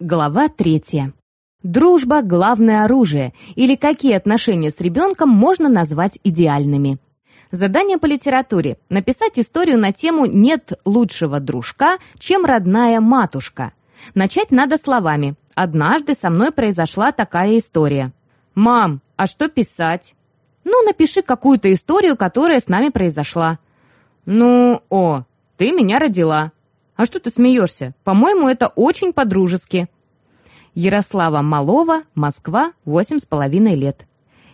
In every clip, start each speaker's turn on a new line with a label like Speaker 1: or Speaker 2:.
Speaker 1: Глава третья. Дружба – главное оружие, или какие отношения с ребенком можно назвать идеальными. Задание по литературе – написать историю на тему «Нет лучшего дружка, чем родная матушка». Начать надо словами «Однажды со мной произошла такая история». «Мам, а что писать?» «Ну, напиши какую-то историю, которая с нами произошла». «Ну, о, ты меня родила». «А что ты смеешься? По-моему, это очень по-дружески». Ярослава Малова, Москва, восемь с половиной лет.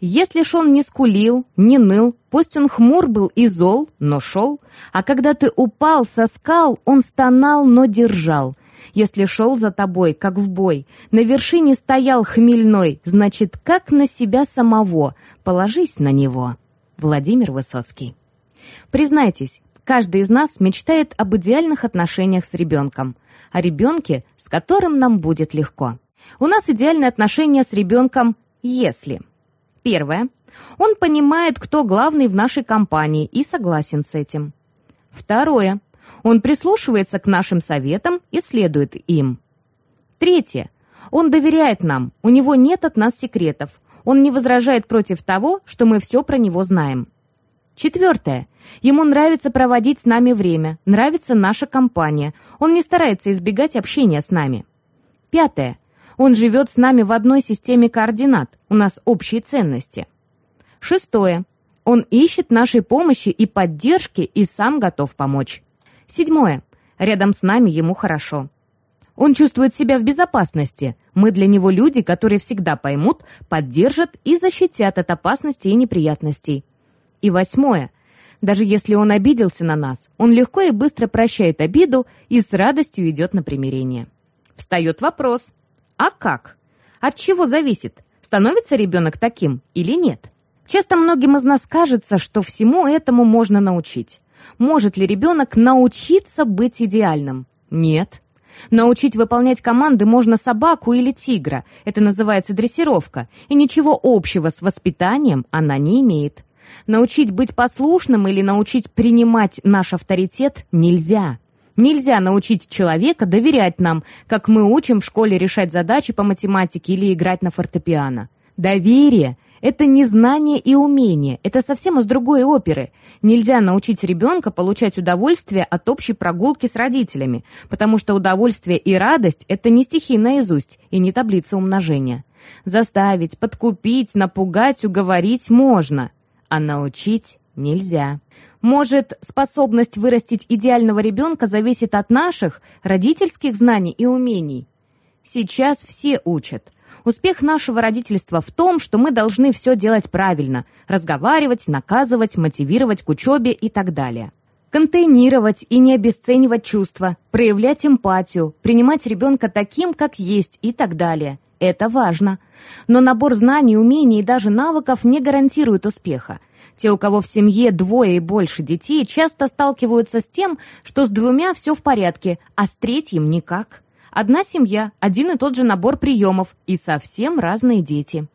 Speaker 1: Если ж он не скулил, не ныл, пусть он хмур был и зол, но шел, а когда ты упал со скал, он стонал, но держал. Если шел за тобой, как в бой, на вершине стоял хмельной, значит, как на себя самого, положись на него. Владимир Высоцкий. Признайтесь, каждый из нас мечтает об идеальных отношениях с ребенком, о ребенке, с которым нам будет легко. У нас идеальные отношения с ребенком «если». Первое. Он понимает, кто главный в нашей компании и согласен с этим. Второе. Он прислушивается к нашим советам и следует им. Третье. Он доверяет нам, у него нет от нас секретов. Он не возражает против того, что мы все про него знаем. Четвертое. Ему нравится проводить с нами время, нравится наша компания. Он не старается избегать общения с нами. Пятое. Он живет с нами в одной системе координат, у нас общие ценности. Шестое. Он ищет нашей помощи и поддержки и сам готов помочь. Седьмое. Рядом с нами ему хорошо. Он чувствует себя в безопасности. Мы для него люди, которые всегда поймут, поддержат и защитят от опасностей и неприятностей. И восьмое. Даже если он обиделся на нас, он легко и быстро прощает обиду и с радостью идет на примирение. Встает вопрос. А как? От чего зависит, становится ребенок таким или нет? Часто многим из нас кажется, что всему этому можно научить. Может ли ребенок научиться быть идеальным? Нет. Научить выполнять команды можно собаку или тигра. Это называется дрессировка. И ничего общего с воспитанием она не имеет. Научить быть послушным или научить принимать наш авторитет нельзя. Нельзя научить человека доверять нам, как мы учим в школе решать задачи по математике или играть на фортепиано. Доверие — это не знание и умение, это совсем из другой оперы. Нельзя научить ребенка получать удовольствие от общей прогулки с родителями, потому что удовольствие и радость — это не стихи наизусть и не таблица умножения. Заставить, подкупить, напугать, уговорить можно, а научить нельзя. Может, способность вырастить идеального ребенка зависит от наших, родительских знаний и умений? Сейчас все учат. Успех нашего родительства в том, что мы должны все делать правильно, разговаривать, наказывать, мотивировать к учебе и так далее. Контейнировать и не обесценивать чувства, проявлять эмпатию, принимать ребенка таким, как есть и так далее. Это важно. Но набор знаний, умений и даже навыков не гарантирует успеха. Те, у кого в семье двое и больше детей, часто сталкиваются с тем, что с двумя все в порядке, а с третьим никак. Одна семья, один и тот же набор приемов и совсем разные дети.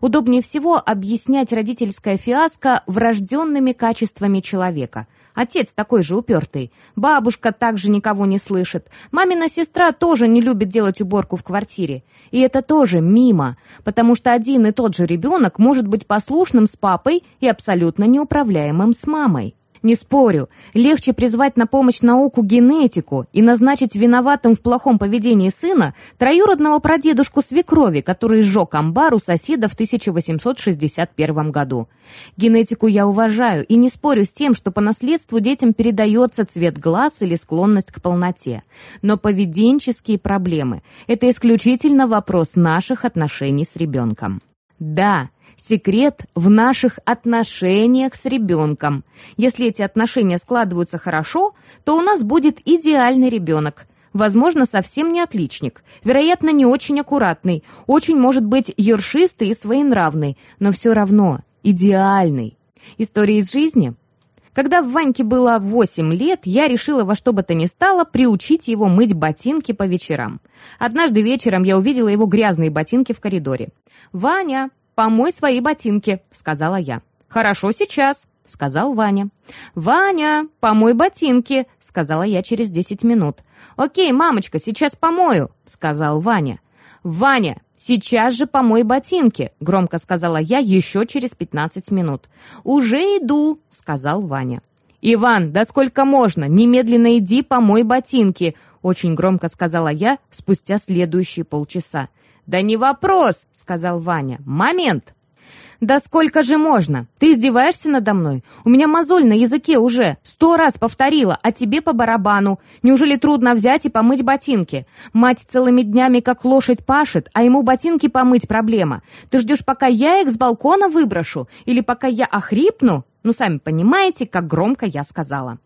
Speaker 1: Удобнее всего объяснять родительское фиаско врожденными качествами человека – Отец такой же упертый. Бабушка также никого не слышит. Мамина сестра тоже не любит делать уборку в квартире. И это тоже мимо, потому что один и тот же ребенок может быть послушным с папой и абсолютно неуправляемым с мамой. Не спорю, легче призвать на помощь науку генетику и назначить виноватым в плохом поведении сына троюродного прадедушку свекрови, который сжег амбар у соседа в 1861 году. Генетику я уважаю и не спорю с тем, что по наследству детям передается цвет глаз или склонность к полноте. Но поведенческие проблемы – это исключительно вопрос наших отношений с ребенком. Да, Секрет в наших отношениях с ребенком. Если эти отношения складываются хорошо, то у нас будет идеальный ребенок. Возможно, совсем не отличник, вероятно, не очень аккуратный, очень может быть ершистый и своенравный, но все равно идеальный. История из жизни? Когда Ваньке было 8 лет, я решила во что бы то ни стало приучить его мыть ботинки по вечерам. Однажды вечером я увидела его грязные ботинки в коридоре. «Ваня, «Помой свои ботинки», — сказала я. «Хорошо сейчас», — сказал Ваня. «Ваня, помой ботинки», — сказала я через десять минут. «Окей, мамочка, сейчас помою», — сказал Ваня. «Ваня, сейчас же помой ботинки», — громко сказала я еще через пятнадцать минут. «Уже иду», — сказал Ваня. «Иван, да сколько можно? Немедленно иди помой ботинки», — очень громко сказала я спустя следующие полчаса. «Да не вопрос», — сказал Ваня. «Момент». «Да сколько же можно? Ты издеваешься надо мной? У меня мозоль на языке уже. Сто раз повторила, а тебе по барабану. Неужели трудно взять и помыть ботинки? Мать целыми днями как лошадь пашет, а ему ботинки помыть проблема. Ты ждешь, пока я их с балкона выброшу? Или пока я охрипну? Ну, сами понимаете, как громко я сказала».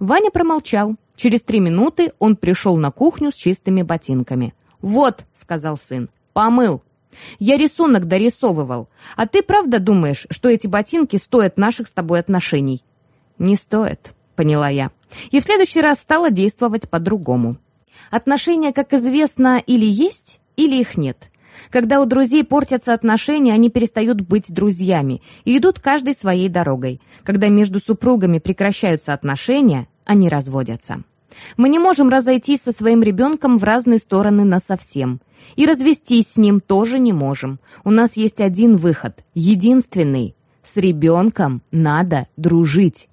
Speaker 1: Ваня промолчал. Через три минуты он пришел на кухню с чистыми ботинками. «Вот», — сказал сын, — «помыл». Я рисунок дорисовывал. А ты правда думаешь, что эти ботинки стоят наших с тобой отношений?» «Не стоят», — поняла я. И в следующий раз стала действовать по-другому. Отношения, как известно, или есть, или их нет. Когда у друзей портятся отношения, они перестают быть друзьями и идут каждой своей дорогой. Когда между супругами прекращаются отношения, они разводятся. Мы не можем разойтись со своим ребенком в разные стороны насовсем. И развестись с ним тоже не можем. У нас есть один выход, единственный. С ребенком надо дружить.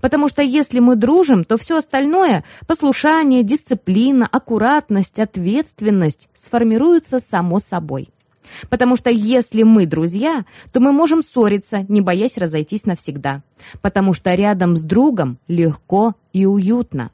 Speaker 1: Потому что если мы дружим, то все остальное – послушание, дисциплина, аккуратность, ответственность – сформируются само собой. Потому что если мы друзья, то мы можем ссориться, не боясь разойтись навсегда. Потому что рядом с другом легко и уютно.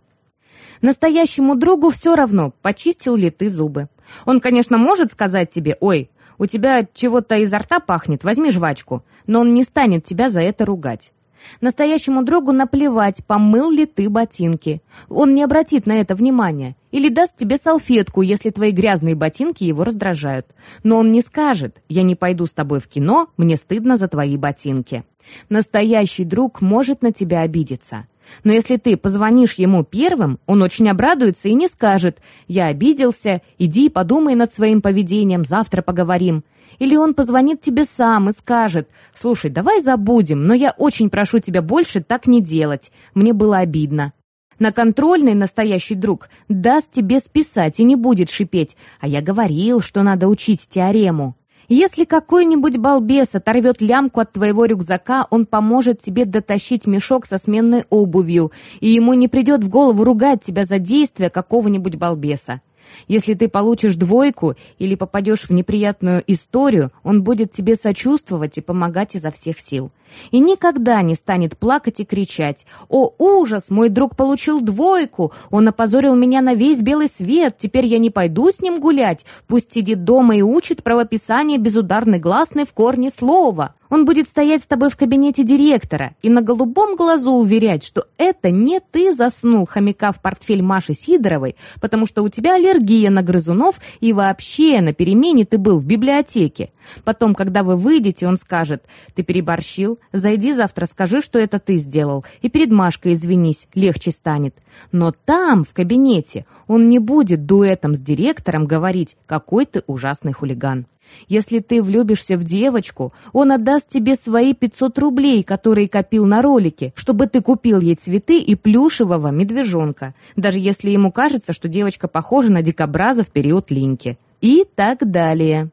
Speaker 1: Настоящему другу все равно, почистил ли ты зубы. Он, конечно, может сказать тебе «Ой, у тебя чего-то изо рта пахнет, возьми жвачку», но он не станет тебя за это ругать. Настоящему другу наплевать, помыл ли ты ботинки. Он не обратит на это внимания. Или даст тебе салфетку, если твои грязные ботинки его раздражают. Но он не скажет «Я не пойду с тобой в кино, мне стыдно за твои ботинки». Настоящий друг может на тебя обидеться. Но если ты позвонишь ему первым, он очень обрадуется и не скажет «Я обиделся, иди подумай над своим поведением, завтра поговорим». Или он позвонит тебе сам и скажет «Слушай, давай забудем, но я очень прошу тебя больше так не делать, мне было обидно». На контрольный настоящий друг даст тебе списать и не будет шипеть «А я говорил, что надо учить теорему». Если какой-нибудь балбес оторвет лямку от твоего рюкзака, он поможет тебе дотащить мешок со сменной обувью, и ему не придет в голову ругать тебя за действия какого-нибудь балбеса. Если ты получишь двойку или попадешь в неприятную историю, он будет тебе сочувствовать и помогать изо всех сил. И никогда не станет плакать и кричать «О, ужас! Мой друг получил двойку! Он опозорил меня на весь белый свет! Теперь я не пойду с ним гулять! Пусть сидит дома и учит правописание безударной гласной в корне слова!» Он будет стоять с тобой в кабинете директора и на голубом глазу уверять, что это не ты заснул хомяка в портфель Маши Сидоровой, потому что у тебя аллергия на грызунов и вообще на перемене ты был в библиотеке. Потом, когда вы выйдете, он скажет, ты переборщил, зайди завтра, скажи, что это ты сделал, и перед Машкой извинись, легче станет. Но там, в кабинете, он не будет дуэтом с директором говорить, какой ты ужасный хулиган. Если ты влюбишься в девочку, он отдаст тебе свои 500 рублей, которые копил на ролике, чтобы ты купил ей цветы и плюшевого медвежонка, даже если ему кажется, что девочка похожа на дикобраза в период линьки. И так далее.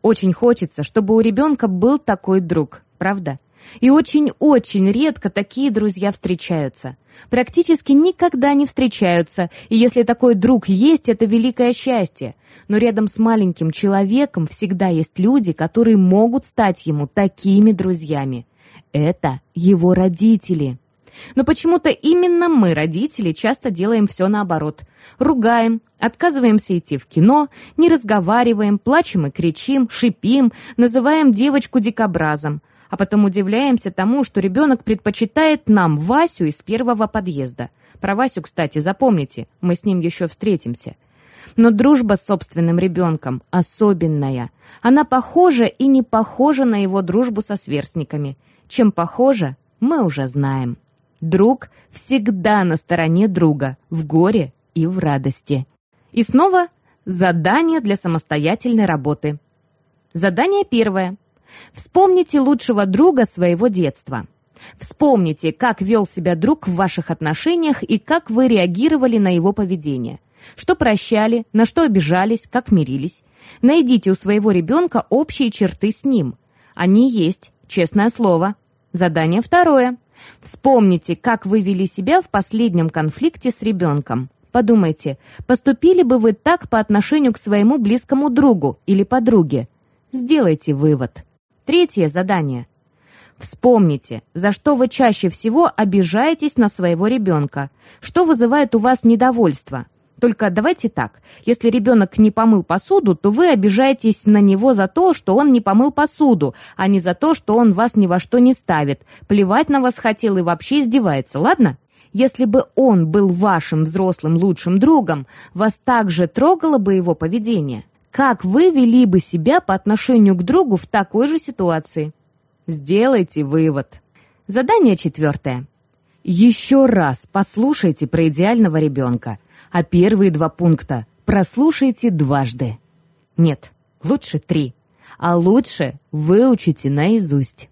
Speaker 1: Очень хочется, чтобы у ребенка был такой друг, правда? И очень-очень редко такие друзья встречаются. Практически никогда не встречаются, и если такой друг есть, это великое счастье. Но рядом с маленьким человеком всегда есть люди, которые могут стать ему такими друзьями. Это его родители. Но почему-то именно мы, родители, часто делаем все наоборот. Ругаем, отказываемся идти в кино, не разговариваем, плачем и кричим, шипим, называем девочку дикобразом. А потом удивляемся тому, что ребенок предпочитает нам Васю из первого подъезда. Про Васю, кстати, запомните, мы с ним еще встретимся. Но дружба с собственным ребенком особенная. Она похожа и не похожа на его дружбу со сверстниками. Чем похожа, мы уже знаем. Друг всегда на стороне друга, в горе и в радости. И снова задание для самостоятельной работы. Задание первое. Вспомните лучшего друга своего детства. Вспомните, как вел себя друг в ваших отношениях и как вы реагировали на его поведение. Что прощали, на что обижались, как мирились. Найдите у своего ребенка общие черты с ним. Они есть, честное слово. Задание второе. Вспомните, как вы вели себя в последнем конфликте с ребенком. Подумайте, поступили бы вы так по отношению к своему близкому другу или подруге? Сделайте вывод. Третье задание. Вспомните, за что вы чаще всего обижаетесь на своего ребенка, что вызывает у вас недовольство. Только давайте так, если ребенок не помыл посуду, то вы обижаетесь на него за то, что он не помыл посуду, а не за то, что он вас ни во что не ставит, плевать на вас хотел и вообще издевается, ладно? Если бы он был вашим взрослым лучшим другом, вас также трогало бы его поведение. Как вы вели бы себя по отношению к другу в такой же ситуации? Сделайте вывод. Задание четвертое. Еще раз послушайте про идеального ребенка, а первые два пункта прослушайте дважды. Нет, лучше три. А лучше выучите наизусть.